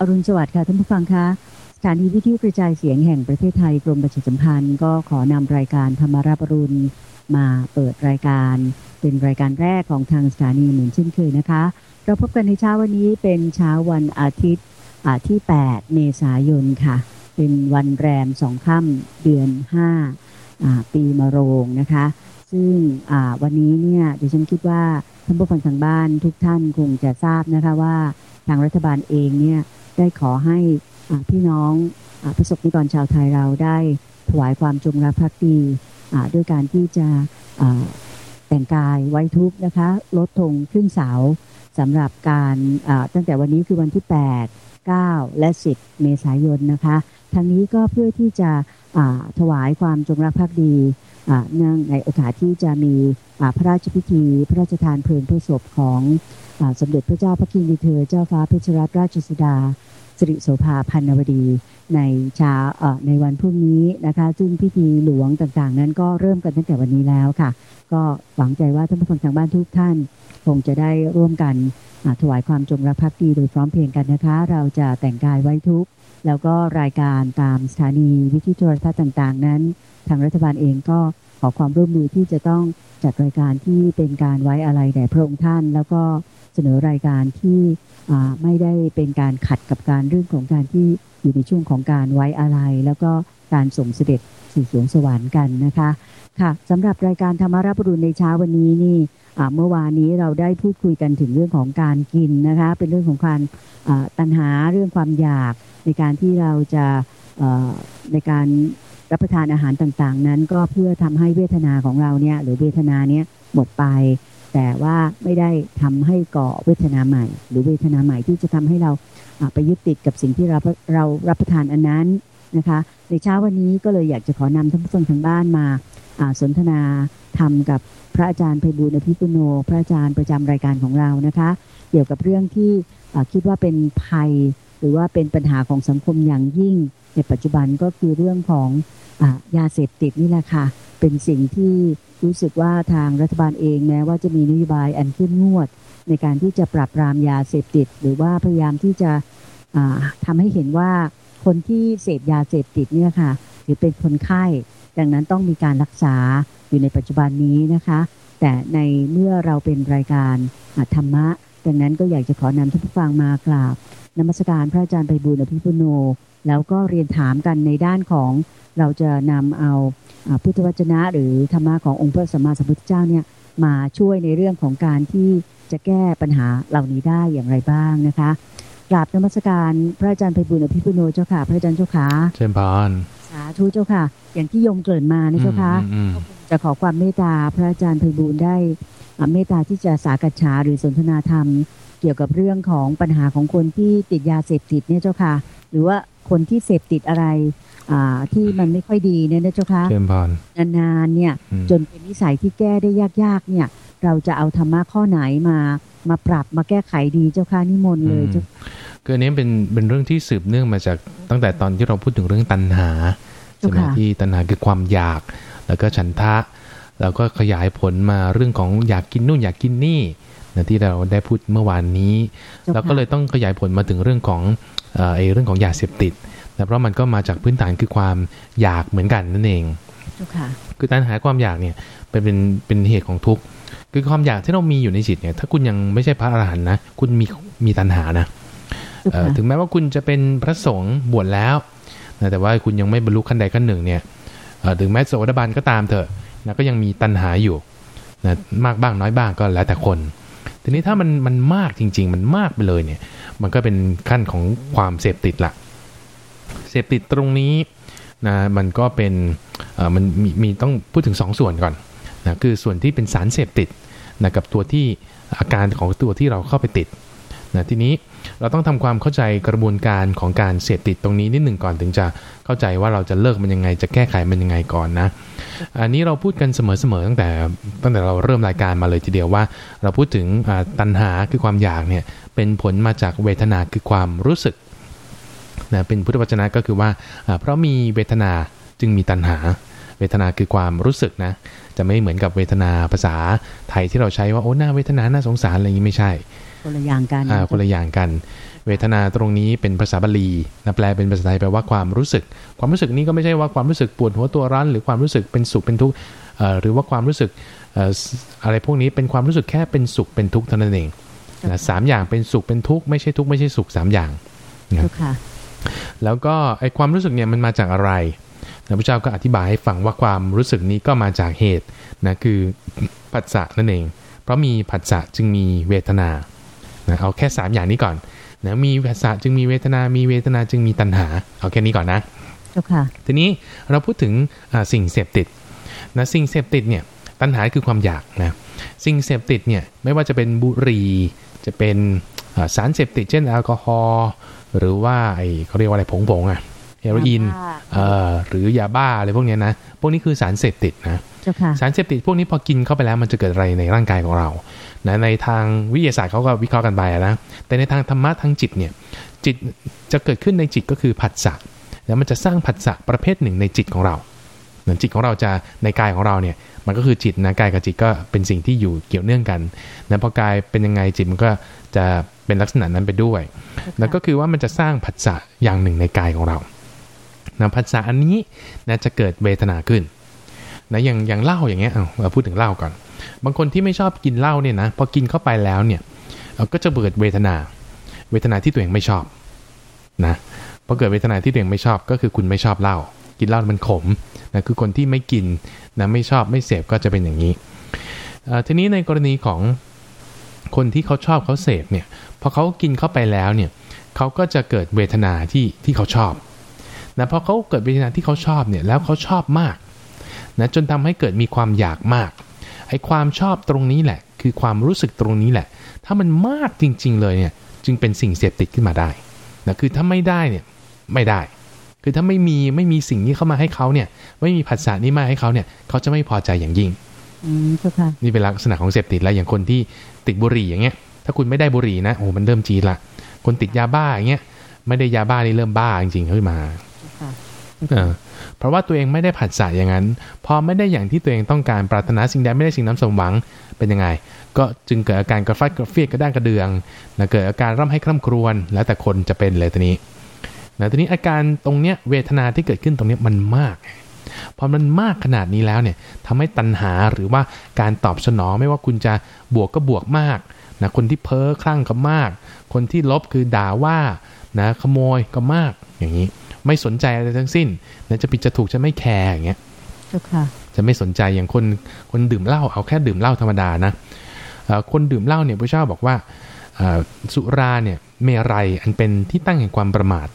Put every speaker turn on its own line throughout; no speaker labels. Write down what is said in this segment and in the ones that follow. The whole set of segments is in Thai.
อรุณสวัสดิ์ค่ะท่านผู้ฟังคะสถานีวิทยุกระจายเสียงแห่งประเทศไทยกรมประชาสัมพันธ์ก็ขอนำรายการธรรมาราปรุณมาเปิดรายการ เป็นรายการแรกของทางสถานีเหมือนเช่นเคยนะคะ เราพบกันในเช้าวันนี้เป็นเช้าวันอาทิตย์ที่ 8 เมษายนค่ะ เป็นวันแรมสองค่ำเดือน 5 ปีมะโรงนะคะ ซึ่งวันนี้เนี่ยดิฉันคิดว่าท่านผู้ฟังทางบ้านทุกท่านคงจะทราบนะคะว่าทางรัฐบาลเองเนี่ย ได้ขอให้พี่น้องประสบนิกรชาวไทยเราได้ถวายความจงรักภักดีด้วยการที่จะแต่งกายไว้ทุกนะคะลดธงขึ้นเสาสำหรับการตั้งแต่วันนี้คือวันที่ 8 9 และ 10 เมษายนนะคะทางนี้ก็เพื่อที่จะถวายความจงรักภักดีเนื่องในโอกาสที่จะมีพระราชพิธี พระราชทานเพลิงพื่อศพของ สมเด็จพระเจ้าพระกินีเธอเจ้าฟ้าเพชรรัตนราชสุดาสิริโสภาพันนวดีในชาในวันพรุ่งนี้นะคะ ซึ่งพิธีหลวงต่างๆ นั้นก็เริ่มกันตั้งแต่วันนี้แล้วค่ะ ก็หวังใจว่าท่านผู้ฟังทางบ้านทุกท่าน คงจะได้ร่วมกันถวายความจงรักภักดีโดยพร้อมเพรียงกันนะคะ เราจะแต่งกายไว้ทุกแล้วก็รายการตามสถานีวิทยุโทรทัศน์ต่างๆ นั้น ทางรัฐบาลเองก็ขอความร่วมมือที่จะต้องจัดรายการที่เป็นการไว้อะไรแด่พระองค์ท่าน แล้วก็ สนอรายการที่ไม่ได้เป็นการขัดกับการเรื่องของการที่อยู่ในช่วงของการไว้อะไร แล้วก็การส่งเสด็จสู่สวงสวรรค์กันนะคะค่ะสำหรับรายการธรรมราบรุณในเช้าวันนี้นี่เมื่อวานนี้เราได้พูดคุยกันถึงเรื่องของการกินนะคะ เป็นเรื่องของการตัณหาเรื่องความอยากในการที่เราจะในการรับประทานอาหารต่างๆ นั้น ก็เพื่อทำให้เวทนาของเราเนี่ยหรือเวทนาเนี้ยหมดไป แต่ว่าไม่ได้ทำให้ก่อเวทนาใหม่ หรือเวทนาใหม่ที่จะทำให้เราไปยึดติดกับสิ่งที่เราเรารับประทานอันนั้นนะคะ ในเช้าวันนี้ก็เลยอยากจะขอนำท่านผู้ฟังทางบ้านมาสนทนาทำกับพระอาจารย์ไพบูลอภิปุโน พระอาจารย์ประจำรายการของเรานะคะ เกี่ยวกับเรื่องที่คิดว่าเป็นภัย หรือว่าเป็นปัญหาของสังคมอย่างยิ่ง ในปัจจุบันก็คือเรื่องของ ยาเสพติดนี่แหละค่ะ เป็นสิ่งที่รู้สึกว่าทางรัฐบาลเองแม้ว่าจะมีนโยบายอันเข้มงวด ในการที่จะปรับปรามยาเสพติด หรือว่าพยายามที่จะทำให้เห็นว่าคนที่เสพยาเสพติดเนี่ยค่ะถือเป็นคนไข้ ดังนั้นต้องมีการรักษาอยู่ในปัจจุบันนี้นะคะ แต่ในเมื่อเราเป็นรายการธรรมะ ดังนั้นก็อยากจะขอนำท่านผู้ฟังมากราบนมัสการพระอาจารย์ไพบุญอภิปุโน แล้วก็เรียนถามกันในด้านของเราจะนำเอาพุทธวจนะหรือธรรมะขององค์พระสัมมาสัมพุทธเจ้าเนี่ยมาช่วยในเรื่องของการที่จะแก้ปัญหาเหล่านี้ได้อย่างไรบ้างนะคะกราบนมัสการพระอาจารย์ไพบุญอภิปุโนเจ้าค่ะ พระอาจารย์เจ้าค่ะ
เชิญพาน
สาธุเจ้าค่ะ อย่างที่โยมเกิดมานะเจ้าค่ะจะขอความเมตตาพระอาจารย์ไพบุญได้เมตตาที่จะสากัจฉาหรือสนทนาธรรม เกี่ยวกับเรื่องของปัญหาของคนที่ติดยาเสพติดเนี่ยเจ้าค่ะ หรือว่า คนที่เสพติดอะไรที่มันไม่ค่อยดีเนี่ยนะเจ้าค่ะนานๆเนี่ยจนเป็นนิสัยที่แก้ได้ยากๆ เนี่ย เราจะเอาธรรมะข้อไหนมามาปรับมาแก้ไขดีเจ้าค่ะนิมนต์เลยเจ้า
คืออันนี้เป็นเป็นเรื่องที่สืบเนื่องมาจากตั้งแต่ตอนที่เราพูดถึงเรื่องตัณหาใช่ไหมที่ตัณหาคือความอยาก แล้วก็ฉันทะ แล้วก็ขยายผลมาเรื่องของอยากกินนู่นอยากกินนี่นะที่เราได้พูดเมื่อวานนี้เราก็เลยต้องขยายผลมาถึงเรื่องของ ไอ้เรื่องของยาเสพติดแต่เพราะมันก็มาจากพื้นฐานคือความอยากเหมือนกันนั่นเองคือตัณหาความอยากเนี่ยเป็นเป็นเป็นเหตุของทุกข์คือความอยากที่เรามีอยู่ในจิตเนี่ย ถ้าคุณยังไม่ใช่พระอรหันต์นะคุณมีมีตัณหานะถึงแม้ว่าคุณจะเป็นพระสงฆ์บวชแล้วนะแต่ว่าคุณยังไม่บรรลุขั้นใดขั้นหนึ่งเนี่ยถึงแม้โสดาบันก็ตามเถอะนะก็ยังมีตัณหาอยู่นะมากบ้างน้อยบ้างก็แล้วแต่คน ทีนี้ถ้ามันมันมากจริง ๆ มันมากไปเลยเนี่ย มันก็เป็นขั้นของความเสพติดละเสพติดตรงนี้นะมันก็เป็นมันมีมีต้องพูดถึง 2สส่วนก่อนนะคือส่วนที่เป็นสารเสพติดนะกับตัวที่อาการของตัวที่เราเข้าไปติดนะทีนี้เราต้องทำความเข้าใจกระบวนการของการเสพติดตรงนี้นิดหนึ่งก่อนถึงจะเข้าใจว่าเราจะเลิกมันยังไงจะแก้ไขมันยังไงก่อนนะ อันนี้เราพูดกันเสมอๆตั้งแต่ตั้งแต่เราเริ่มรายการมาเลยทีเดียวว่า เราพูดถึงตัณหาคือความอยากเนี่ยเป็นผลมาจากเวทนาคือความรู้สึกนะเป็นพุทธวจนะก็คือว่าเพราะมีเวทนาจึงมีตัณหา เวทนาคือความรู้สึกนะจะไม่เหมือนกับเวทนาภาษาไทยที่เราใช้ว่าโอ้หน้าเวทนาหน้าสงสารอะไรอย่างนี้ไม่ใช่
คนละอย่างกัน
อ่าคนละอย่างกัน เเวทนาตรงนี้เป็นภาษาบาลีนะแปลเป็นภาษาไทยแปลว่าความรู้สึก ความรู้สึกนี้ก็ไม่ใช่ว่าความรู้สึกปวดหัวตัวร้อนหรือความรู้สึกเป็นสุขเป็นทุกข์หรือว่าความรู้สึกอะไรพวกนี้เป็นความรู้สึกแค่เป็นสุขเป็นทุกข์เท่านั้นเองนะสามอย่างเป็นสุขเป็นทุกข์ไม่ใช่ทุกข์ไม่ใช่สุขสามอย่างนะแล้วก็ไอความรู้สึกเนี่ยมันมาจากอะไรนะพระเจ้าก็อธิบายให้ฟังว่าความรู้สึกนี้ก็มาจากเหตุนะคือผัสสะนั่นเอง เพราะมีผัสสะจึงมีเวทนานะเอาแค่ 3 อย่างนี้ก่อน นะมีผัสสะจึงมีเวทนา มีเวทนาจึงมีตัณหาเอาแค่นี้ก่อนนะ
ค่ะ
ทีนี้เราพูดถึงสิ่งเสพติดนะสิ่งเสพติดเนี่ยตัณหาคือความอยากนะสิ่งเสพติดเนี่ยไม่ว่าจะเป็นบุหรี่จะเป็นสารเสพติดเช่นแอลกอฮอล์หรือว่าไอเขาเรียกว่าอะไรผงผงอะเฮโรอีนเอ่อหรือยาบ้าอะไรพวกนี้นะพวกนี้คือสารเสพติดนะ สารเสพติดพวกนี้พอกินเข้าไปแล้วมันจะเกิดอะไรในร่างกายของเรานะในทางวิทยาศาสตร์เขาก็วิเคราะห์กันไปนะ แต่ในทางธรรมะทางจิตเนี่ย จิตจะเกิดขึ้นในจิตก็คือผัสสะ แล้วมันจะสร้างผัสสะประเภทหนึ่งในจิตของเรา เหมือนจิตของเราจะในกายของเราเนี่ย มันก็คือจิตนะ กายกับจิตก็เป็นสิ่งที่อยู่เกี่ยวเนื่องกันนะพอกายเป็นยังไงจิตมันก็จะเป็นลักษณะนั้นไปด้วย แล้วก็คือว่ามันจะสร้างผัสสะอย่างหนึ่งในกายของเรานะผัสสะอันนี้นะจะเกิดเวทนาขึ้น นะอย่างอย่างเหล้าอย่างเงี้ยเราพูดถึงเหล้าก่อน บางคนที่ไม่ชอบกินเหล้าเนี่ยนะพอกินเข้าไปแล้วเนี่ยก็จะเกิดเวทนา เวทนาที่ตัวเองไม่ชอบนะพอเกิดเวทนาที่ตัวเองไม่ชอบก็คือคุณไม่ชอบเหล้ากินเหล้ามันขมนะคือคนที่ไม่กินนะไม่ชอบไม่เสพก็จะเป็นอย่างนี้ทีนี้ในกรณีของคนที่เขาชอบเขาเสพเนี่ยพอเขากินเข้าไปแล้วเนี่ยเขาก็จะเกิดเวทนาที่ที่เขาชอบนะพอเขาเกิดเวทนาที่เขาชอบเนี่ยแล้วเขาชอบมาก นะจนทำให้เกิดมีความอยากมากไอ้ความชอบตรงนี้แหละ คือความรู้สึกตรงนี้แหละ ถ้ามันมากจริง ๆ เลยเนี่ยจึงเป็นสิ่งเสพติดขึ้นมาได้นะคือถ้าไม่ได้เนี่ยไม่ได้ คือถ้าไม่มีไม่มีสิ่งนี้เข้ามาให้เขาเนี่ย ไม่มีผัสสะนี้มาให้เขาเนี่ย เขาจะไม่พอใจอย่างยิ่ง
อืมค่ะ
นี่เป็นลักษณะของเสพติดแล้วอย่างคนที่ติดบุหรี่อย่างเงี้ย ถ้าคุณไม่ได้บุหรี่นะโอ้มันเริ่มจีดละคนติดยาบ้าอย่างเงี้ยไม่ได้ยาบ้านี่เริ่มบ้าจริงๆขึ้นมา เพราะว่าตัวเองไม่ได้ผัดสะอย่างนั้น พอไม่ได้อย่างที่ตัวเองต้องการปรารถนาสิ่งใดไม่ได้สิ่งนั้นสมหวังเป็นยังไง ก็จึงเกิดอาการกระฟัดกระเฟียดกระด้างกระเดืองนะเกิดอาการร่ำให้คร่ำครวญแล้วแต่คนจะเป็นเลยทีนี้นะทีนี้อาการตรงเนี้ยเวทนาที่เกิดขึ้นตรงเนี้ยมันมากพอมันมากขนาดนี้แล้วเนี่ยทำให้ตัณหาหรือว่าการตอบสนองไม่ว่าคุณจะบวกก็บวกมากนะคนที่เพ้อคลั่งก็มาก คนที่ลบคือด่าว่านะขโมยก็มากอย่างนี้ ไม่สนใจอะไรทั้งสิ้นนะจะผิดจะถูกจะไม่แคร์อย่างเงี้ยจะไม่สนใจอย่างคนคนดื่มเหล้าเอาแค่ดื่มเหล้าธรรมดานะคนดื่มเหล้าเนี่ยพระเจ้าบอกว่าสุราเนี่ยเมรัยอันเป็นที่ตั้งแห่งความประมาท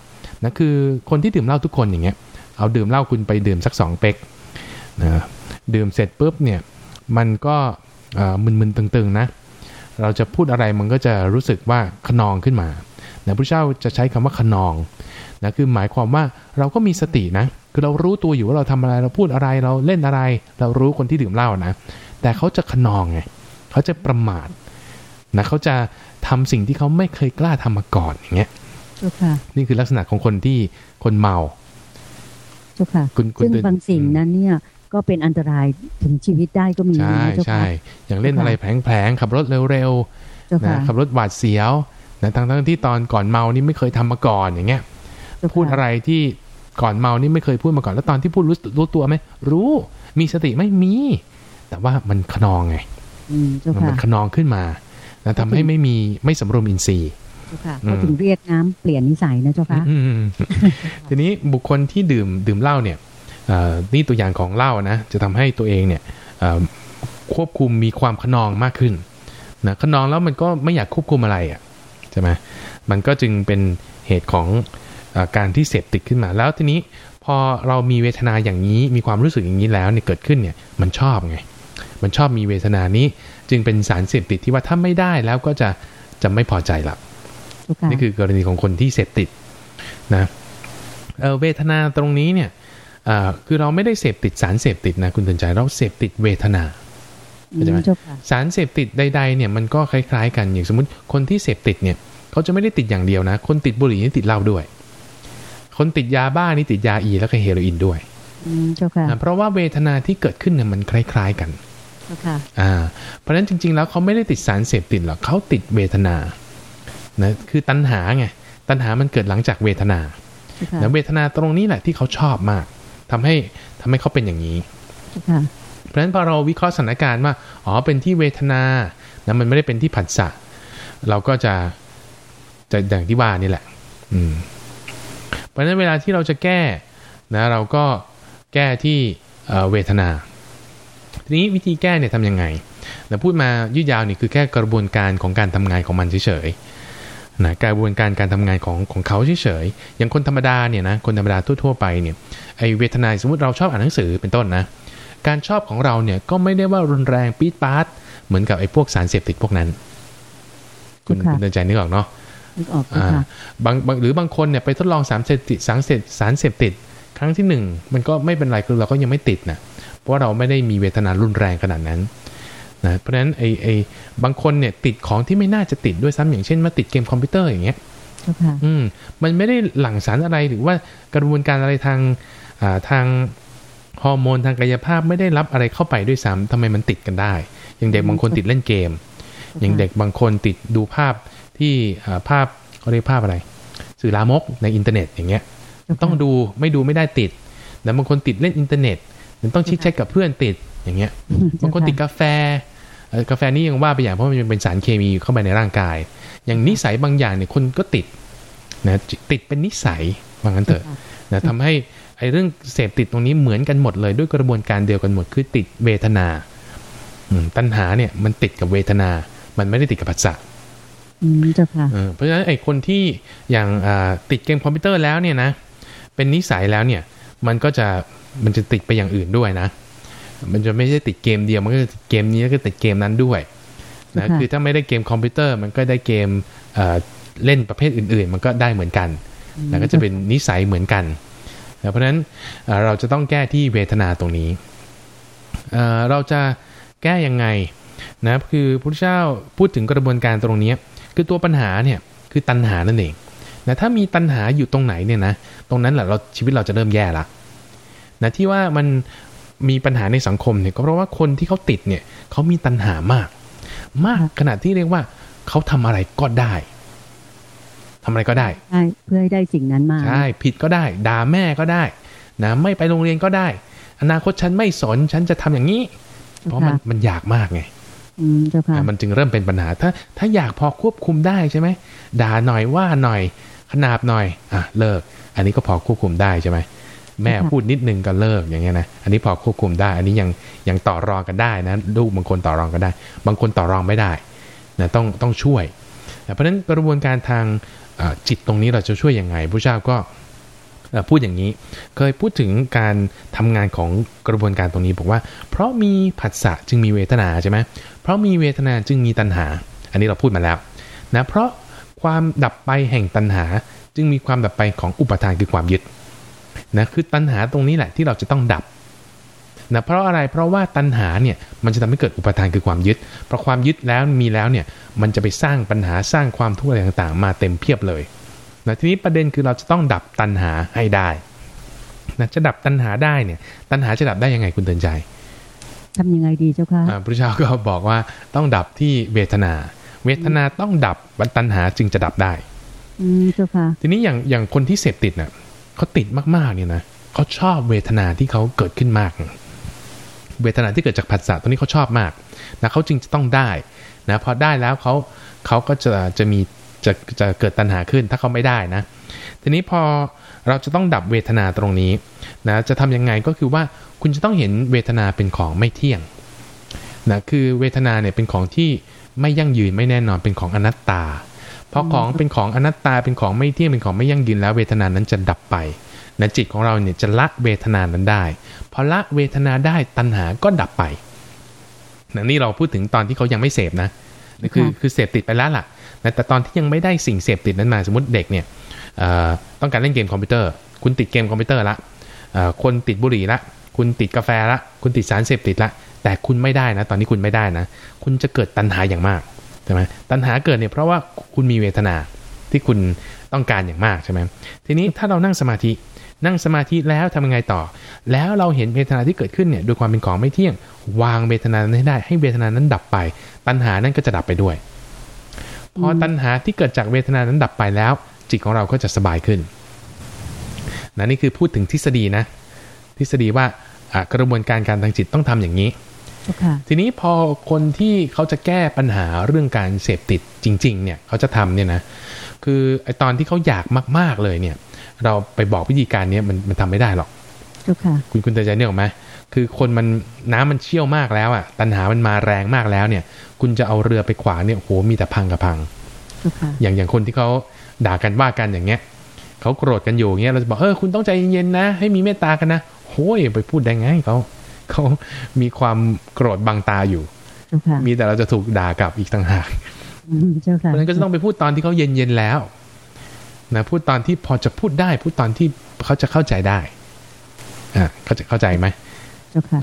นะคือคนที่ดื่มเหล้าทุกคนอย่างเงี้ยเอาดื่มเหล้าคุณไปดื่มสักสองเป๊กนะดื่มเสร็จปุ๊บเนี่ยมันก็มึนๆตึงๆนะเราจะพูดอะไรมันก็จะรู้สึกว่าขนองขึ้นมา นะพระเจ้าจะใช้คำว่าขนองนะคือหมายความว่าเราก็มีสตินะ คือเรารู้ตัวอยู่ว่าเราทำอะไรเราพูดอะไรเราเล่นอะไร เรารู้คนที่ดื่มเหล้านะ แต่เขาจะขนองไงเขาจะประมาทนะเขาจะทำสิ่งที่เขาไม่เคยกล้าทำมาก่อนอย่างเงี้ยนี่คือลักษณะของคนที่คนเมา
จุค่ะซึ่งบางสิ่งนั้นเนี่ยก็เป็นอันตรายถึงชีวิตได้ก็มี
ใช่ใช่อย่างเล่นอะไรแผลงๆขับรถเร็วๆนะขับรถหวาดเสียว นะทั้งทั้งที่ตอนก่อนเมานี่ไม่เคยทำมาก่อนอย่างเงี้ยพูดอะไรที่ก่อนเมานี่ไม่เคยพูดมาก่อนแล้วตอนที่พูดรู้รู้ตัวไหมรู้ มีสติไม่มี แต่ว่ามันขนองไงมันขนองขึ้นมาแล้วทำให้ไม่มีไม่สำรวมอินทรีย์
เขาถึงเรียกน้ำเปลี่ยนนิสัยนะเจ้าค่ะ
ทีนี้บุคคลที่ดื่มดื่มเหล้าเนี่ยนี่ตัวอย่างของเหล้านะจะทำให้ตัวเองเนี่ยควบคุมมีความขนองมากขึ้นนะขนองแล้วมันก็ไม่อยากควบคุมอะไรอะ ใช่ไหมมันก็จึงเป็นเหตุของการที่เสพติดขึ้นมา แล้วทีนี้พอเรามีเวทนาอย่างนี้มีความรู้สึกอย่างนี้แล้วเนี่ยเกิดขึ้นเนี่ยมันชอบไง มันชอบมีเวทนานี้ จึงเป็นสารเสพติดที่ว่าถ้าไม่ได้แล้วก็จะจะไม่พอใจละนี่คือกรณีของคนที่เสพติดนะเเวทนาตรงนี้เนี่ยคือเราไม่ได้เสพติดสารเสพติดนะคุณตื่นใจเราเสพติดเวทนา ใช่ไหมสารเสพติดใดๆเนี่ยมันก็คล้ายๆ กันอย่างสมมติคนที่เสพติดเนี่ยเขาจะไม่ได้ติดอย่างเดียวนะ คนติดบุหรี่นี่ติดเหล้าด้วย คนติดยาบ้านี่ติดยาอีแล้วก็เฮโรอีนด้วยเพราะว่าเวทนาที่เกิดขึ้นเนี่ยมันคล้าย ๆกันอ่า เพราะฉะนั้นจริง ๆ แล้วเขาไม่ได้ติดสารเสพติดหรอกเขาติดเวทนานะคือตัณหาไงตัณหามันเกิดหลังจากเวทนา
ค่ะ
แล้วเวทนาตรงนี้แหละที่เขาชอบมากทำให้ทำให้เขาเป็นอย่างนี้
ค่ะ
เพราะฉะนั้นพอเราวิเคราะห์สถานการณ์ว่าอ๋อเป็นที่เวทนานะมันไม่ได้เป็นที่ผัสสะเราก็จะจะอย่างที่ว่านี่แหละ อืม เพราะฉะนั้นเวลาที่เราจะแก้นะเราก็แก้ที่เเวทนา ทีนี้วิธีแก้เนี่ยทำยังไงนะพูดมายืดยาวนี่คือแค่กระบวนการของการทำงานของมันเฉยๆนะกระบวนการการทำงานของของเขาเฉยๆอย่างคนธรรมดาเนี่ยนะคนธรรมดาทั่วๆไปเนี่ยไอเวทนาสมมติเราชอบอ่านหนังสือเป็นต้นนะ การชอบของเราเนี่ยก็ไม่ได้ว่ารุนแรงปี๊ดปาดเหมือนกับไอ้พวกสารเสพติดพวกนั้น คุณ
ค่ะ
คุณเตือนใจนึกออกเนาะ
นึกออก
อ่า
ค่ะ
บางบางหรือบางคนเนี่ยไปทดลองสารเสพติดสารเสพสารเสพติด ครั้งที่หนึ่งมันก็ไม่เป็นไรคือเราก็ยังไม่ติดนะเพราะว่าเราไม่ได้มีเวทนารุนแรงขนาดนั้นนะเพราะฉะนั้นไอ้ไอ้บางคนเนี่ยติดของที่ไม่น่าจะติดด้วยซ้ำอย่างเช่นมาติดเกมคอมพิวเตอร์อย่างเงี้ย
เจ้าค่ะ
อืมมันไม่ได้หลั่งสารอะไรหรือว่ากระบวนการอะไรทางอ่าทาง ฮอร์โมนทางกายภาพไม่ได้รับอะไรเข้าไปด้วยซ้ำทำไมมันติดกันได้ อย่างเด็กบางคนติดเล่นเกม อย่างเด็กบางคนติดดูภาพที่ภาพเขาเรียกภาพอะไร สื่อลามกในอินเทอร์เน็ตอย่างเงี้ยต้องดูไม่ดูไม่ได้ติดแล้วบางคนติดเล่นอินเทอร์เน็ตต้อง chit chat กับเพื่อนติดอย่างเงี้ยบางคนติดกาแฟกาแฟนี่ยังว่าไปอย่างเพราะมันเป็นสารเคมีเข้าไปในร่างกาย อย่างนิสัยบางอย่างเนี่ยคนก็ติดนะติดเป็นนิสัยว่างั้นเถอะนะทำให้ อ้เรื่องเสพติดตรงนี้เหมือนกันหมดเลยด้วยกระบวนการเดียวกันหมดคือติดเวทนาอืมตัณหาเนี่ยมันติดกับเวทนา มันไม่ได้ติดกับผัสสะ
อืมเจ้าค่ะ
เออเพราะฉะนั้นไอ้คนที่อย่างอ่าติดเกมคอมพิวเตอร์แล้วเนี่ยนะ เป็นนิสัยแล้วเนี่ย มันก็จะมันจะติดไปอย่างอื่นด้วยนะ มันจะไม่ใช่ติดเกมเดียว มันก็จะติดเกมนี้แล้วก็ติดเกมนั้นด้วยนะ
ค่ะ
คือถ้าไม่ได้เกมคอมพิวเตอร์มันก็ได้เกมเอ่อเล่นประเภทอื่น ๆ มันก็ได้เหมือนกันนะก็จะเป็นนิสัยเหมือนกันนะ เพราะฉะนั้นเราจะต้องแก้ที่เวทนาตรงนี้เเราจะแก้ยังไงนะคือพระพุทธเจ้าพูดถึงกระบวนการตรงนี้คือตัวปัญหาเนี่ยคือตัณหานั่นเองนะถ้ามีตัณหาอยู่ตรงไหนเนี่ยนะตรงนั้นแหละเราชีวิตเราจะเริ่มแย่ละนะที่ว่ามันมีปัญหาในสังคมเนี่ยก็เพราะว่าคนที่เขาติดเนี่ยเขามีตัณหามาก มากขนาดที่เรียกว่าเขาทำอะไรก็ได้ ทำอะไรก็ได้
ใช่เพื่อให้ได้สิ่งนั้นมา
ใช่ผิดก็ได้ ด่าแม่ก็ได้นะไม่ไปโรงเรียนก็ได้ อนาคตฉันไม่สนฉันจะทำอย่างนี้ เพราะมันมันอยากมากไง
อืมเจ้าค่ะ
มันจึงเริ่มเป็นปัญหา ถ้า ถ้าอยากพอควบคุมได้ใช่ไหมด่าหน่อยว่าหน่อย ขนาบหน่อยอะเลิก อันนี้ก็พอควบคุมได้ใช่ไหมแม่พูดนิดนึงก็เลิกอย่างเงี้ยนะอันนี้พอควบคุมได้ อันนี้ยังยังต่อรองกันได้นะลูกบางคนต่อรองกันได้ บางคนต่อรองไม่ได้นะต้องต้องช่วยนะเพราะฉะนั้นกระบวนการทางเอ่อ จิตตรงนี้เราจะช่วยยังไงพระเจ้าก็พูดอย่างนี้เคยพูดถึงการทำงานของกระบวนการตรงนี้บอกว่า เพราะมีผัสสะจึงมีเวทนาใช่ไหมเพราะมีเวทนาจึงมีตัณหา อันนี้เราพูดมาแล้วนะเพราะความดับไปแห่งตัณหา จึงมีความดับไปของอุปทานคือความยึดนะคือตัณหาตรงนี้แหละที่เราจะต้องดับ นะเพราะอะไรเพราะว่าตัณหาเนี่ยมันจะทำให้เกิดอุปทานคือความยึดเพราะความยึดแล้วมีแล้วเนี่ยมันจะไปสร้างปัญหาสร้างความทุกข์อะไรต่างๆ มาเต็มเพียบเลยนะทีนี้ประเด็นคือเราจะต้องดับตัณหาให้ได้นะจะดับตัณหาได้เนี่ยตัณหาจะดับได้ยังไงคุณเตือนใจ
ทำยังไงดีเจ้าค่ะ
อ่าพระเจ้าก็บอกว่าต้องดับที่เวทนา เวทนาต้องดับวันตัณหาจึงจะดับได้
อืมเจ้าค่ะ
ทีนี้อย่างอย่างคนที่เสพติดเน่ะเขาติดมากๆเนี่ยนะเขาชอบเวทนาที่เขาเกิดขึ้นมาก เวทนาที่เกิดจากผัสสะตรงนี้เขาชอบมากนะเขาจึงจะต้องได้นะพอได้แล้วเขาเขาก็จะจะมีจะจะเกิดตัณหาขึ้นถ้าเขาไม่ได้นะ ทีนี้พอเราจะต้องดับเวทนาตรงนี้นะจะทำยังไงก็คือว่าคุณจะต้องเห็นเวทนาเป็นของไม่เที่ยงนะคือเวทนาเนี่ยเป็นของที่ไม่ยั่งยืนไม่แน่นอนเป็นของอนัตตา เพราะของเป็นของอนัตตาเป็นของไม่เที่ยงเป็นของไม่ยั่งยืนแล้วเวทนานั้นจะดับไปนะจิตของเราเนี่ยจะละเวทนานั้นได้ พอละเวทนาได้ตัณหาก็ดับไปนะนี่เราพูดถึงตอนที่เขายังไม่เสพนะนี่คือคือเสพติดไปแล้วล่ะนะแต่ตอนที่ยังไม่ได้สิ่งเสพติดนั้นมาสมมติเด็กเนี่ยเอ่อต้องการเล่นเกมคอมพิวเตอร์ คุณติดเกมคอมพิวเตอร์ละเอ่อคนติดบุหรี่ละ คุณติดกาแฟละ คุณติดสารเสพติดละ แต่คุณไม่ได้นะ ตอนนี้คุณไม่ได้นะ คุณจะเกิดตัณหาอย่างมากใช่ไหมตัณหาเกิดเนี่ยเพราะว่าคุณมีเวทนาที่คุณต้องการอย่างมากใช่ไหมทีนี้ถ้าเรานั่งสมาธิ นั่งสมาธิแล้วทำยังไงต่อ แล้วเราเห็นเวทนาที่เกิดขึ้นเนี่ยด้วยความเป็นของไม่เที่ยง วางเวทนานั้นให้ได้ ให้เวทนานั้นดับไป ตัณหานั้นก็จะดับไปด้วย พอตัณหาที่เกิดจากเวทนานั้นดับไปแล้ว จิตของเราก็จะสบายขึ้นนะนี่คือพูดถึงทฤษฎีนะ ทฤษฎีว่ากระบวนการการทางจิตต้องทำอย่างนี้ ทีนี้พอคนที่เขาจะแก้ปัญหาเรื่องการเสพติดจริง ๆ เนี่ยเขาจะทำเนี่ยนะ คือไอตอนที่เขาอยากมาก ๆเลยเนี่ย เราไปบอกวิธีการนี้มันมันทำไม่ได้หรอกคุณคุณจะใจเนี่ยหรอไหมคือคนมันน้ำมันเชี่ยวมากแล้วอะตัณหามันมาแรงมากแล้วเนี่ย คุณจะเอาเรือไปขวางเนี่ยโหมีแต่พังกับพังอย่างอย่างคนที่เขาด่ากันว่ากันอย่างเงี้ยเขาโกรธกันอยู่เงี้ยเราจะบอกเออคุณต้องใจเย็นๆนะให้มีเมตตากันนะโอ้ยไปพูดได้ไงเขาเขามีความโกรธบังตาอยู่ มีแต่เราจะถูกด่ากลับอีกต่างหากเพราะนั้นก็จะต้องไปพูดตอนที่เขาเย็นๆแล้ว นะพูดตอนที่พอจะพูดได้ พูดตอนที่เขาจะเข้าใจได้อ่าเขาจะเข้าใจไหม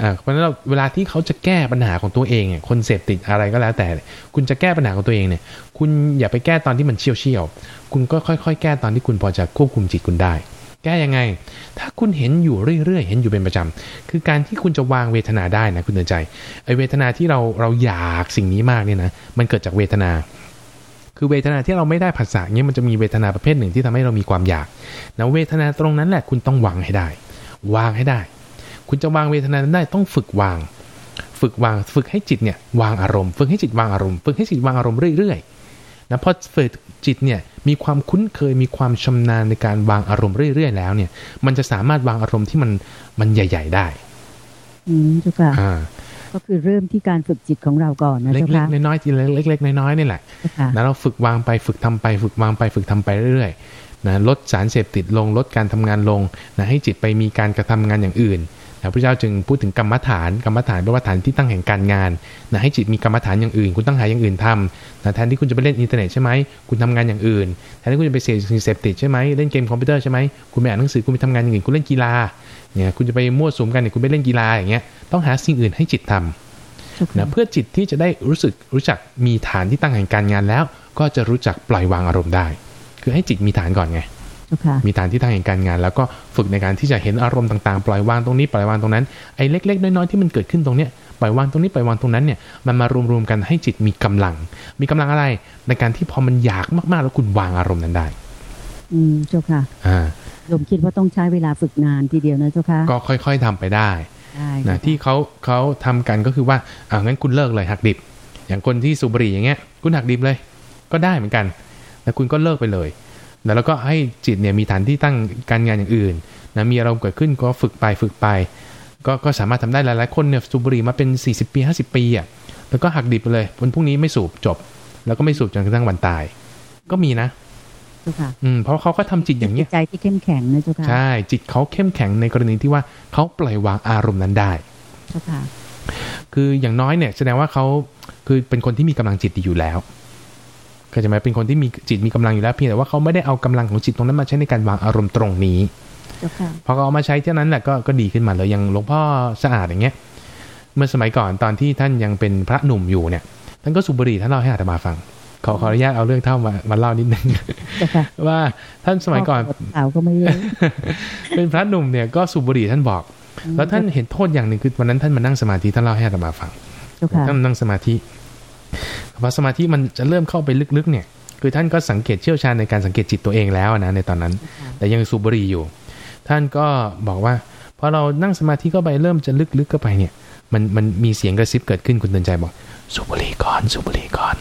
อ่าเพราะฉะนั้นเราเวลาที่เขาจะแก้ปัญหาของตัวเองเนี่ยคนเสพติดอะไรก็แล้วแต่ คุณจะแก้ปัญหาของตัวเองเนี่ย คุณอย่าไปแก้ตอนที่มันเชี่ยวเชี่ยวคุณก็ค่อยๆ แก้ตอนที่คุณพอจะควบคุมจิตคุณได้ แก้ยังไง ถ้าคุณเห็นอยู่เรื่อยๆ เห็นอยู่เป็นประจำคือการที่คุณจะวางเวทนาได้นะคุณเตือนใจไอเวทนาที่เราเราอยากสิ่งนี้มากเนี่ยนะมันเกิดจากเวทนา คือเวทนาที่เราไม่ได้ภาษาเงี้ยมันจะมีเวทนาประเภทหนึ่งที่ทำให้เรามีความอยากแล้วเวทนาตรงนั้นแหละคุณต้องวางให้ได้ วางให้ได้ คุณจะวางเวทนานั้นได้ต้องฝึกวาง ฝึกวางฝึกให้จิตเนี่ยวางอารมณ์ฝึกให้จิตวางอารมณ์ฝึกให้จิตวางอารมณ์เรื่อยๆนะพอฝึกจิตเนี่ยมีความคุ้นเคยมีความชำนาญในการวางอารมณ์เรื่อยๆแล้วเนี่ย มันจะสามารถวางอารมณ์ที่มันมันใหญ่ ๆ ได้
อืมจุค่ะ ก็คือเริ่มที่การฝึกจิตของเราก่อนนะเจ้าค่ะ
เล็กๆน้อยๆทีเล็ก ๆ น้อยๆนี่แหละนะเราฝึกวางไปฝึกทำไป ฝึกวางไปฝึกทำไปเรื่อยๆนะลดสารเสพติดลงลดการทำงานลงนะให้จิตไปมีการกระทำงานอย่างอื่นนะพระเจ้าจึงพูดถึงกรรมฐานกรรมฐานแปลว่าฐานที่ตั้งแห่งการงานนะให้จิตมีกรรมฐานอย่างอื่น คุณต้องหาอย่างอื่นทำนะแทนที่คุณจะไปเล่นอินเทอร์เน็ตใช่ไหมคุณทำงานอย่างอื่นแทนที่คุณจะไปเสพสิ่งเสพติดใช่ไหมเล่นเกมคอมพิวเตอร์ใช่ไหมคุณไปอ่านหนังสือคุณไปทำงานอย่างอื่นคุณเล่นกีฬา เนี่ยคุณจะไปมั่วสุมกันเนี่ยคุณไปเล่นกีฬาอย่างเงี้ยต้องหาสิ่งอื่นให้จิตทำนะเพื่อจิตที่จะได้รู้สึกรู้จักมีฐานที่ตั้งแห่งการงานแล้ว ก็จะรู้จักปล่อยวางอารมณ์ได้ คือให้จิตมีฐานก่อนไงมีฐานที่ทางแห่งการงาน แล้วก็ฝึกในการที่จะเห็นอารมณ์ต่างๆ ปล่อยวางตรงนี้ปล่อยวางตรงนั้นไอ้เล็กๆน้อยๆที่มันเกิดขึ้นตรงเนี้ยปล่อยวางตรงนี้ปล่อยวางตรงนั้นเนี่ยมันมารวมๆกันให้จิตมีกำลัง มีกำลังอะไรในการที่พอมันอยากมากๆ แล้วคุณวางอารมณ์นั้นได้
อืมเจ้าค่ะ อ่าโยมคิดว่าต้องใช้เวลาฝึกนานทีเดียวนะเจ้าค่ะ
ก็ค่อย ๆทำไปได้นะที่เขาเขาทำกันก็คือว่าอ่างั้นคุณเลิกเลยหักดิบ อย่างคนที่สูบบุหรี่อย่างเงี้ย คุณหักดิบเลย ก็ได้เหมือนกันแล้วคุณก็เลิกไปเลยแล้วก็ให้จิตเนี่ยมีฐานที่ตั้งการงานอย่างอื่นนะมีอารมณ์เกิดขึ้นก็ฝึกไปฝึกไป ก็ก็สามารถทำได้หลายๆคนเนี่ยสูบบุหรี่มาเป็น 40 ปี 50 ปีอะแล้วก็หักดิบไปเลยวันพรุ่งนี้ไม่สูบจบ แล้วก็ไม่สูบจนกระทั่งวันตาย ก็มีนะ อืมเพราะเขาก็ทำจิตอย่างนี้
ใจที่เข้มแข็งนะเจ้าค่ะใช่
จิตเขาเข้มแข็งในกรณีที่ว่าเขาปล่อยวางอารมณ์นั้นได้เจ้าค่ะคืออย่างน้อยเนี่ย แสดงว่าเขาคือเป็นคนที่มีกำลังจิตดีอยู่แล้วก็จะหมายเป็นคนที่มีจิตมีกำลังอยู่แล้วเพียงแต่ว่าเขาไม่ได้เอากำลังของจิตตรงนั้นมาใช้ในการวางอารมณ์ตรงนี้พอเขาเอามาใช้เท่านั้นแหละก็ก็ดีขึ้นมาเลยอย่างหลวงพ่อสะอาดอย่างเงี้ย เมื่อสมัยก่อนตอนที่ท่านยังเป็นพระหนุ่มอยู่เนี่ยท่านก็สูบบุหรี่ท่านเล่าให้อาตมาฟัง ขอขออนุญาตเอาเรื่องเท่ามามาเล่านิดนึงว่าท่านสมัยก่อน
สาวก็ไม่เเป็
นพระหนุ่มเนี่ยก็สูบบุหรี่ท่านบอก แล้วท่านเห็นโทษอย่างหนึ่งคือวันนั้นท่านมานั่งสมาธิท่านเล่าให้อาตมาฟังท่านนั่งสมาธิพอสมาธิมันจะเริ่มเข้าไปลึกๆเนี่ย คือท่านก็สังเกตเชี่ยวชาญในการสังเกตจิตตัวเองแล้วนะในตอนนั้น แต่ยังสูบบุหรี่อยู่ ท่านก็บอกว่าพอเรานั่งสมาธิเข้าไปเริ่มจะลึกๆเข้าไปเนี่ย มันมันมีเสียงกระซิบเกิดขึ้นคุณเตือนใจบอกสูบบุหรี่ก่อนสูบบุหรี่ก่อน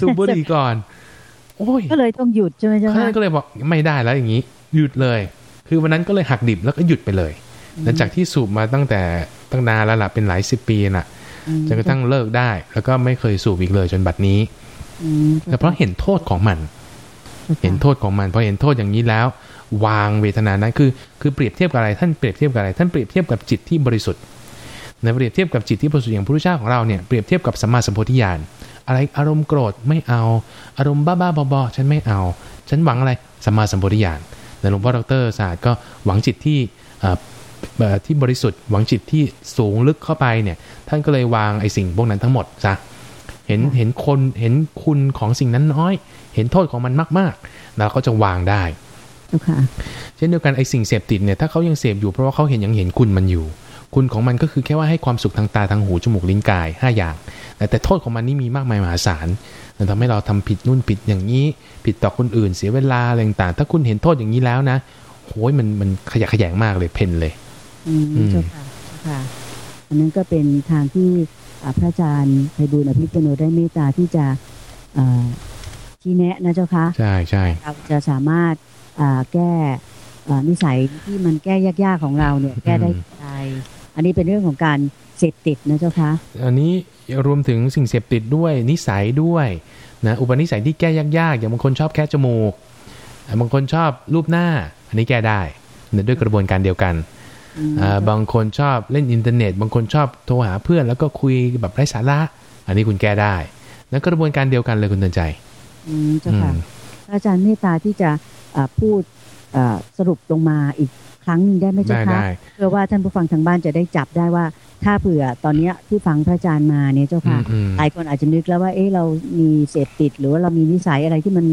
สูบบุหรี่ก่อน โอ้ย
ก็เลยต้องหยุดใช่ไหมจ๊ะ
ท่านก็เลยบอกไม่ได้แล้วอย่างนี้ หยุดเลย คือวันนั้นก็เลยหักดิบแล้วก็หยุดไปเลยหลังจากที่สูบมาตั้งแต่ตั้งนานแล้วล่ะเป็นหลายสิบปีน่ะจนกระทั่งเลิกได้ แล้วก็ไม่เคยสูบอีกเลยจนบัดนี้แต่เพราะเห็นโทษของมัน เห็นโทษของมันพอเห็นโทษอย่างนี้แล้ว วางเวทนานั้นคือ คือเปรียบเทียบกับอะไรท่านเปรียบเทียบกับอะไรท่านเปรียบเทียบกับจิตที่บริสุทธิ์ในเปรียบเทียบกับจิตที่บริสุทธิ์อย่างพระพุทธเจ้าของเราเนี่ยเปรียบเทียบกับสัมมาสัมโพธิญาณ อะไรอารมณ์โกรธไม่เอา อารมณ์บ้าๆบอๆฉันไม่เอา ฉันหวังอะไรสัมมาสัมโพธิญาณแต่หลวงพ่อดรศาสตร์ก็หวังจิตที่ที่บริสุทธิ์หวังจิตที่สูงลึกเข้าไปเนี่ยท่านก็เลยวางไอ้สิ่งพวกนั้นทั้งหมดซะเห็นเห็นคนเห็นคุณของสิ่งนั้นน้อย เห็นโทษของมันมากๆแล้วก็จะวางได้เช่นเดียวกันไอ้สิ่งเสพติดเนี่ยถ้าเขายังเสพอยู่เพราะว่าเขาเห็นยังเห็นคุณมันอยู่ คุณของมันก็คือแค่ว่าให้ความสุขทางตาทางหูจมูกลิ้นกาย 5 อย่าง แต่แต่โทษของมันนี่มีมากมายมหาศาลมันทำให้เราทำผิดนู่นผิดอย่างนี้ ผิดต่อคนอื่นเสียเวลาอะไรต่างๆถ้าคุณเห็นโทษอย่างนี้แล้วนะโอ้ยมันมันขยะแขยงมากเลยเพนเลย
อืมเจ้าค่ะเจ้าค่ะ อันนั้นก็เป็นทางที่อ่าพระอาจารย์ไพบูลย์อภิปุโนได้เมตตาที่จะเอ่อชี้แนะนะเจ้าค่ะ
ใช่ใช่
เราจะสามารถอ่าแก้อ่านิสัยที่มันแก้ยากๆของเราเนี่ย แก้ได้อย่างไร อันนี้เป็นเรื่องของการเสพติดนะเจ้าค่ะ
อันนี้รวมถึงสิ่งเสพติดด้วยนิสัยด้วยนะอุปนิสัยที่แก้ยากๆอย่างบางคนชอบแค่จมูกอ่าบางคนชอบรูปหน้า อันนี้แก้ได้นะด้วยกระบวนการเดียวกัน
อืม
อ่าบางคนชอบเล่นอินเทอร์เน็ต บางคนชอบโทรหาเพื่อน แล้วก็คุยแบบไร้สาระ อันนี้คุณแก้ได้นะกระบวนการเดียวกันเลยคุณเตือนใจ
อืมเจ้าค่ะ
อืม
พระอาจารย์เมตตาที่จะอ่าพูดอ่าสรุปลงมาอีก ครั้งหนึ่งได้ไหมเจ้า
ได้
คะ
ได้
เพื่อว่าท่านผู้ฟังทางบ้านจะได้จับได้ว่า ถ้าเผื่อตอนเนี้ยที่ฟังพระอาจารย์มาเนี่ยเจ้าค่ะอื
มอืม
หลายคนอาจจะนึกแล้วว่าเอ๊ะเรามีเสพติด หรือว่าเรามีนิสัยอะไรที่มัน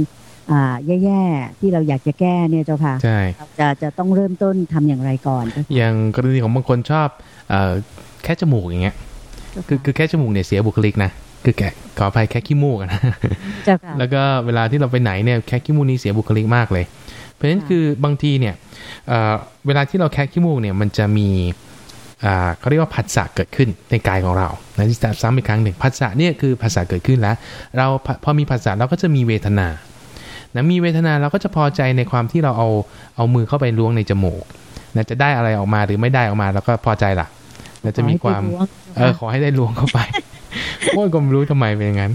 อ่าแย่ๆที่เราอยากจะแก้เนี่ยเจ้าค่ะ
ใช่
เราจะจะต้องเริ่มต้นทำอย่างไรก่อนเจ้าค่ะ
อย่างกรณีของบางคนชอบเอ่อแค่จมูกอย่างเงี้ย
เจ้า
คือคือแค่จมูกเนี่ยเสียบุคลิกนะคือแค่ขออภัยแค่ขี้มูกอะนะ
เจ้าค่ะ
แล้วก็เวลาที่เราไปไหนเนี่ยแค่ขี้มูกนี่เสียบุคลิกมากเลยเพ ราะฉะนั้น
ค่ะ
คือบางทีเนี่ยเอ่อเวลาที่เราแค่ขี้มูกเนี่ยมันจะมีอ่าเขาเรียกว่าผัสสะเกิดขึ้นในกายของเรานะที่ซ้ำอีกครั้งหนึ่งผัสสะเนี่ยคือผัสสะเกิดขึ้นแล้ว เราพอพอมีผัสสะเราก็จะมีเวทนานะมีเวทนาเราก็จะพอใจในความที่เราเอาเอามือเข้าไปล้วงในจมูกนะจะได้อะไรออกมาหรือไม่ได้ออกมาเราก็พอใจละแล้วจะมีความ
ขอให้
เออขอให้ได้ล้วงเข้าไปโอ้ยก็ไม่รู้ทำไมเป็นอย่างนั้น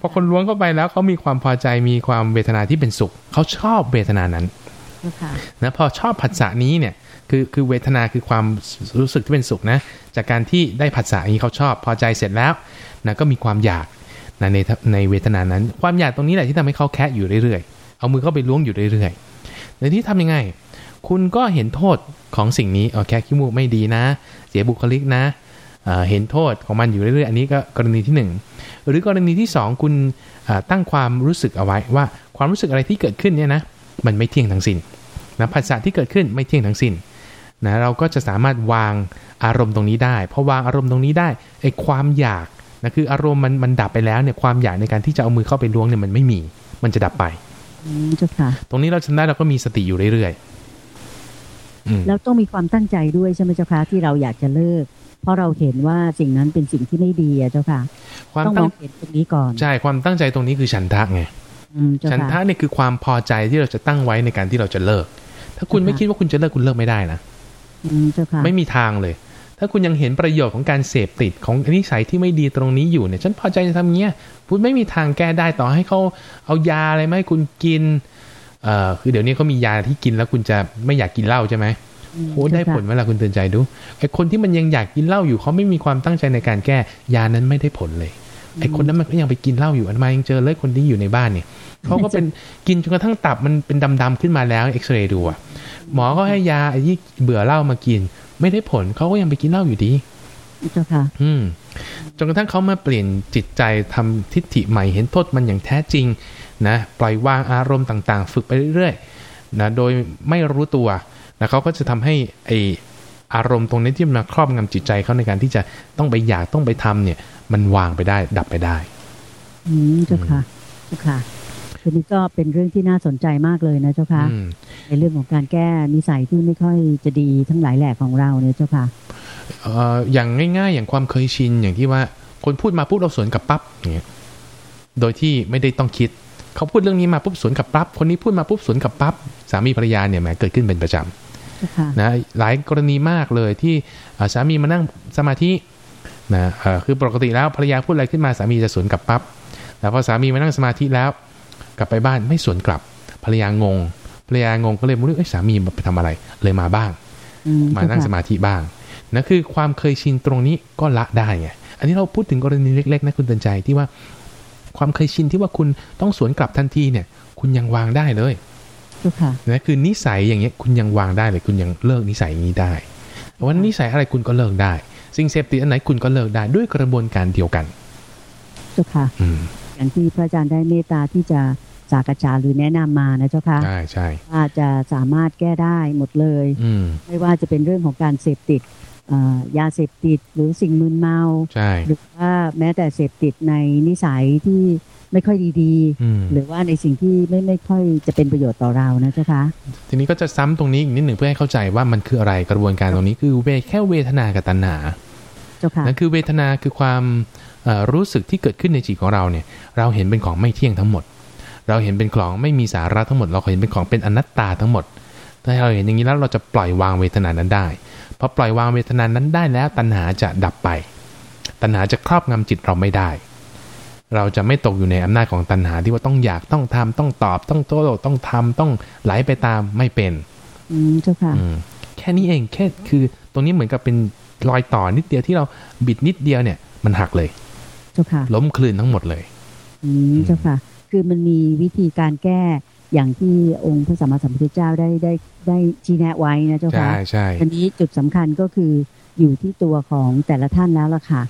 พอคนล้วงเข้าไปแล้วเขามีความพอใจมีความเวทนาที่เป็นสุขเขาชอบเวทนานั้น
เจ้าค่ะ
นะพอชอบผัสสะนี้เนี่ยคือคือเวทนาคือความรู้สึกที่เป็นสุขนะจากการที่ได้ผัสสะนี้เขาชอบพอใจเสร็จแล้วนะก็มีความอยากนะในในเวทนานั้น ความอยากตรงนี้แหละที่ทำให้เขาแคะอยู่เรื่อยๆ เอามือเข้าไปล้วงอยู่เรื่อยๆในที่ทำยังไง คุณก็เห็นโทษของสิ่งนี้เออแค่ขี้มูกไม่ดีนะ เสียบุคลิกนะเเห็นโทษของมันอยู่เรื่อยๆ อันนี้ก็กรณีที่หนึ่งหรือกรณีที่สองคุณตั้งความรู้สึกเอาไว้ว่าความรู้สึกอะไรที่เกิดขึ้นเนี่ยนะ มันไม่เที่ยงทั้งสิ้นนะภาษาที่เกิดขึ้นไม่เที่ยงทั้งสิ้นนะเราก็จะสามารถวางอารมณ์ตรงนี้ได้พอวางอารมณ์ตรงนี้ได้ไอ้ความอยากนะคืออารมณ์มันมันดับไปแล้วเนี่ยความอยากในการที่จะเอามือเข้าไปล้วงเนี่ยมันไม่มี มันจะดับไป
อืมเจ้าค่ะ
ตรงนี้เราจำได้เราก็มีสติอยู่เรื่อยๆอืม
แล้วต้องมีความตั้งใจด้วยใช่ไหมเจ้าค่ะที่เราอยากจะเลิก เพราะเราเห็นว่าสิ่งนั้นเป็นสิ่งที่ไม่ดีอะเจ้าค่ะ
ความ
ต้องม
ตั้
องงเห็นตรงนี้ก่อน
ใช่ ความตั้งใจตรงนี้คือฉันทะไง
อืมเจ้า
ฉัน
ค่ะ
ทะเนี่ยคือความพอใจที่เราจะตั้งไว้ในการที่เราจะเลิก ถ้าคุณ
ค่ะ
ไม่คิดว่าคุณจะเลิกคุณเลิกไม่ได้นะ
อืมเจ้าค่ะ
ไม่มีทางเลย ถ้าคุณยังเห็นประโยชน์ของการเสพติดของนิสัยที่ไม่ดีตรงนี้อยู่เนี่ย ฉันพอใจจะทำเงี้ยคุณไม่มีทางแก้ได้ต่อให้เขาเอายาอะไรมาให้คุณกินเอ่อคือเดี๋ยวนี้เขามียาที่กินแล้วคุณจะไม่อยากกินเหล้าใช่ไหม
อืม
โหได้ผลไหมล่ะคุณเตือนใจดูไอ้คนที่มันยังอยากกินเหล้าอยู่เขาไม่มีความตั้งใจในการแก้ยานั้นไม่ได้ผลเลยไอ้คนนั้นมันก็ยังไปกินเหล้าอยู่อันมายังเจอเลยคนที่อยู่ในบ้านเนี่ย เขาก็เป็นกินจนกระทั่งตับมันเป็นดำๆขึ้นมาแล้วเอ็กซเรย์ดูอะหมอก็ให้ยาไอ้ที่เบื่อเหล้ามากิน ไม่ได้ผลเขาก็ยังไปกินเหล้าอยู่ดี
เจ้าค่ะ
อืมจนกระทั่งเขามาเปลี่ยนจิตใจทำทิฏฐิใหม่เห็นโทษมันอย่างแท้จริงนะปล่อยวางอารมณ์ต่างๆ ฝึกไปเรื่อยๆนะโดยไม่รู้ตัวนะเขาก็จะทำให้ไออารมณ์ตรงนี้ที่มันมาครอบงำจิตใจเขาในการที่จะต้องไปอยากต้องไปทำเนี่ย มันวางไปได้ดับไปได้
อืมเจ้าค่ะเจ้าค่ะ คือนี้ก็เป็นเรื่องที่น่าสนใจมากเลยนะเจ้าค่ะ
อืม
ในเรื่องของการแก้นิสัยที่ไม่ค่อยจะดีทั้งหลายแหล่ของเราเนี่ยเจ้าค่ะ
เอ่ออย่างง่ายๆ อย่างความเคยชินอย่างที่ว่าคนพูดมาปุ๊บเราสวนกลับปั๊บอย่างเงี้ยโดยที่ไม่ได้ต้องคิด เขาพูดเรื่องนี้มาปุ๊บสวนกลับปั๊บคนนี้พูดมาปุ๊บสวนกลับปั๊บสามีภรรยาเนี่ยแหมเกิดขึ้นเป็นประจำ
เจ้าค่ะ
นะหลายกรณีมากเลยที่เอ่อสามีมานั่งสมาธินะเอ่อคือปกติแล้วภรรยาพูดอะไรขึ้นมาสามีจะสวนกลับปั๊บแต่พอสามีมานั่งสมาธิแล้ว กลับไปบ้านไม่สวนกลับภรรยางงภรรยางงก็เลยไม่รู้เอ้ยสามีมาไปทำอะไร เลยมาบ้าง
อืม
มา
เจ้า
นั่งส
ค่ะ
มาธิบ้างนะคือความเคยชินตรงนี้ก็ละได้ไงอันนี้เราพูดถึงกรณีเล็กๆนะคุณเตือนใจที่ว่า ความเคยชินที่ว่าคุณต้องสวนกลับทันทีเนี่ย คุณยังวางได้เลย
เจ้าค่ะ
นะคือนิสัยอย่างเงี้ยคุณยังวางได้เลย คุณยังเลิกนิสัยนี้ได้วันนิสัยอะไรคุณก็เลิกได้ สิ่งเสพติดอันไหนคุณก็เลิกได้ด้วยกระบวนการเดียวกัน
เจ้าค่ะ
อืม
อย่างที่พระอาจารย์ได้เมตตาที่จะ สากจาหรือแนะนำมานะเจ้าค่ะ
ใช่ใช่
ว่าจะสามารถแก้ได้หมดเลย
อืม
ไม่ว่าจะเป็นเรื่องของการเสพติดยาเสพติดหรือสิ่งมึนเมาหรือว่าแม้แต่เสพติดในนิสัยที่ไม่ค่อยดีๆ หรือว่าในสิ่งที่ไม่ไม่ค่อยจะเป็นประโยชน์ต่อเรานะเจ้าคะ
ทีนี้ก็จะซ้ำตรงนี้อีกนิดหนึ่งเพื่อให้เข้าใจว่ามันคืออะไรกระบวนการตรงนี้คือเวแค่เวทนากับตัณหานั่นคือเวทนาคือความรู้สึกที่เกิดขึ้นในจิตของเราเนี่ย เราเห็นเป็นของไม่เที่ยงทั้งหมด เราเห็นเป็นของไม่มีสาระทั้งหมด เราเห็นเป็นของเป็นอนัตตาทั้งหมด ถ้าเราเห็นอย่างนี้แล้วเราจะปล่อยวางเวทนานั้นได้พอปล่อยวางเวทนานั้นได้แล้ว ตัณหาจะดับไป ตัณหาจะครอบงำจิตเราไม่ได้ เราจะไม่ตกอยู่ในอำนาจของตัณหาที่ว่าต้องอยากต้องทำต้องตอบต้องโต้ต้องทำต้องไหลไปตามไม่เป็น
อืมเจ้าค่ะ
แค่นี้เองแค่คือตรงนี้เหมือนกับเป็นรอยต่อนิดเดียวที่เราบิดนิดเดียวเนี่ย มันหักเลย
เจ้าค่ะ
ล้มคลื่นทั้งหมดเลย
อืมเจ้าค่ะ คือมันมีวิธีการแก้อย่างที่องค์พระสัมมาสัมพุทธเจ้าได้ได้ได้ชี้แนะไว้นะเจ้าค่ะใช่
ใช่
อันนี้จุดสำคัญก็คืออยู่ที่ตัวของแต่ละท่านแล้วล่ะค่ะ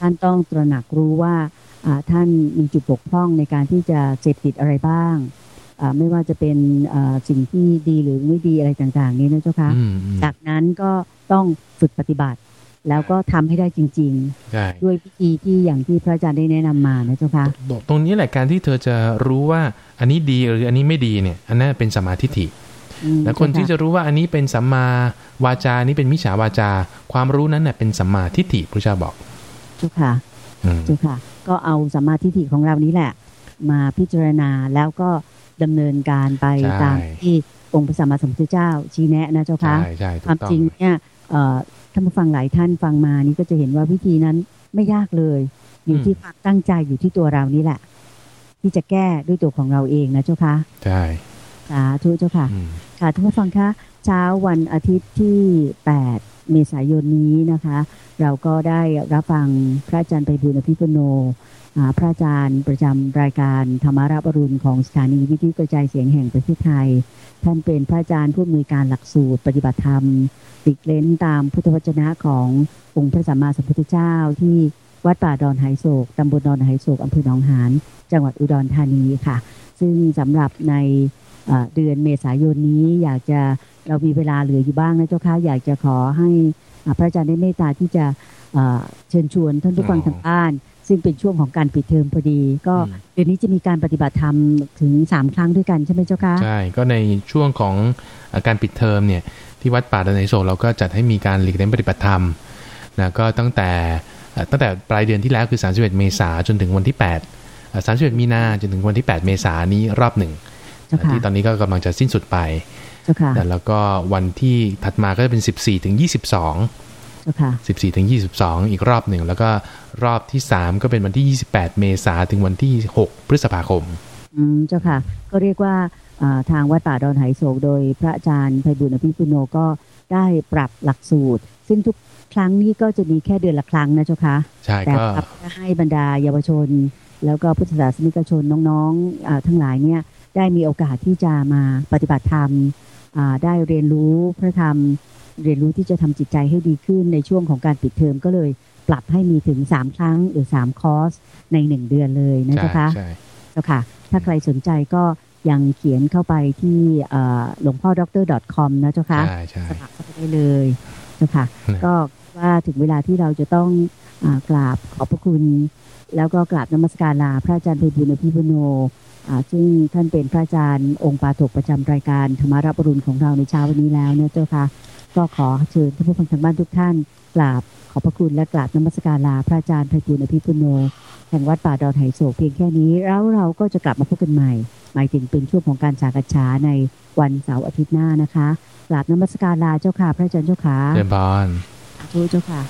ท่านต้องตระหนักรู้ว่าท่านมีจุดบกพร่องในการที่จะเสพติดอะไรบ้างไม่ว่าจะเป็นสิ่งที่ดีหรือไม่ดีอะไรต่างๆ นี้นะเจ้าค่ะจากนั้นก็ต้องฝึกปฏิบัติ แล้วก็ทำให้ได้จริงๆด้วยวิธีที่อย่างที่พระอาจารย์ได้แนะนำมานะเจ้าคะ
ตรงนี้แหละการที่เธอจะรู้ว่าอันนี้ดีหรืออันนี้ไม่ดีเนี่ย อันนั้นเป็นสมาธิฐิแล้วคนที่จะรู้ว่าอันนี้เป็นสัมมาวาจานี้เป็นมิจฉาวาจา ความรู้นั้นเน่ยเป็นสัมมาทิฏฐิพระเจ้าบอก
เจ้าค่ะเจ้าค่ะ ก็เอาสัมมาทิฏฐิของเรานี้แหละ มาพิจารณาแล้วก็ดำเนินการไปตามที่องค์พระสัมมาสัมพุทธเจ้าชี้แนะนะเจ้าค่ะความจริงเนี่ย ท่านผู้ฟังหลายท่านฟังมานี่ก็จะเห็นว่าวิธีนั้นไม่ยากเลย อยู่ที่ความตั้งใจอยู่ที่ตัวเรานี่แหละ ที่จะแก้ด้วยตัวของเราเองนะเจ้าค่ะ
ใช่
สาธุเจ้าค่ะ ค่ะท่านผู้ฟังคะเช้าวันอาทิตย์ที่ 8 เมษายนนี้นะคะ เราก็ได้รับฟังพระอาจารย์ไปบุญอภิปุโน พระอาจารย์ประจำรายการธรรมาราบรุณของสถานีวิทยุกระจายเสียงแห่งประเทศไทย ท่านเป็นพระอาจารย์ผู้อำนวยการหลักสูตรปฏิบัติธรรม ติกเลนตามพุทธวจนะขององค์พระสัมมาสัมพุทธเจ้าที่วัดป่าดอนไหโศกตำบลดอนไหโศกอำเภอหนองหานจังหวัดอุดรธานีค่ะ ซึ่งสำหรับในเดือนเมษายนนี้อยากจะเรามีเวลาเหลืออยู่บ้างนะเจ้าค่ะอยากจะขอให้พระอาจารย์ได้เมตตาที่จะเชิญชวนท่านทุกคนทางบ้าน ซึ่งเป็นช่วงของการปิดเทอมพอดี ก็เดือนนี้จะมีการปฏิบัติธรรมถึงสามครั้งด้วยกันใช่ไหมเจ้าค่ะ
ใช่ก็ในช่วงของการปิดเทอมเนี่ยที่วัดป่าดอนไนโศเราก็จัดให้มีการหลีกเล่นปฏิบัติธรรมนะก็ตั้งแต่ตั้งแต่ปลายเดือนที่แล้วคือ 31 เมษาจนถึงวันที่ 8 31 มีนาจนถึงวันที่ 8 เมษานี้รอบหนึ่งที่ตอนนี้ก็กำลังจะสิ้นสุดไปแล้วก็วันที่ถัดมาก็จะเป็น 14ถึง22 14ถึง22อีกรอบหนึ่ง แล้วก็รอบที่3ก็เป็นวันที่28เมษาถึงวันที่6พฤษภาคม
อืมเจ้าค่ะ ก็เรียกว่าทางวัดป่าดอนไหโศกโดยพระอาจารย์ไพบุญอภิปุโนก็ได้ปรับหลักสูตร ซึ่งทุกครั้งนี้ก็จะมีแค่เดือนละครั้งนะเจ้าคะ
ใช่แต่
ปรับให้บรรดาเยาวชน แล้วก็พุทธศาสนิกชนน้องๆทั้งหลายเนี่ยได้มีโอกาสที่จะมาปฏิบัติธรรมได้เรียนรู้พระธรรม เรียนรู้ที่จะทำจิตใจให้ดีขึ้นในช่วงของการปิดเทอมก็เลย ปรับให้มีถึงสามครั้งหรือสามคอร์สในหนึ่งเดือนเลยนะเจ้าคะเจ้าค่ะ ถ้าใครสนใจก็ยังเขียนเข้าไปที่หลวงพ่อด็อกเตอร์ .com นะเจ้าค่ะสมัครเข้าไปได้เลยเจ้าค่ะ ก็ว่าถึงเวลาที่เราจะต้องอกราบขอบพระคุณ แล้วก็กราบนมัสการลาพระอาจารย์เพบุญอภิปุโนซึ่งท่านเป็นพระอาจารย์องค์ปาถกประจำรายการธรรมารับรุณของเราในเช้าวันนี้แล้วเนี่ยเจ้าค่ะ ก็ขอเชิญท่านผู้ฟังทางบ้านทุกท่านกราบขอบพระคุณและกราบนมัสการลาพระอาจารย์ไพบุญอภิปุโนแห่งวัดป่าดอนไหโศกเพียงแค่นี้แล้วเราก็จะกลับมาพบกันใหม่ หมายถึงเป็นช่วงของการสากษาในวันเสาร์อาทิตย์หน้านะคะกราบนมัสการลาเจ้าค่ะ พระอาจารย์เจ้าค่ะ
เรียนบาน
เจ้าค่ะ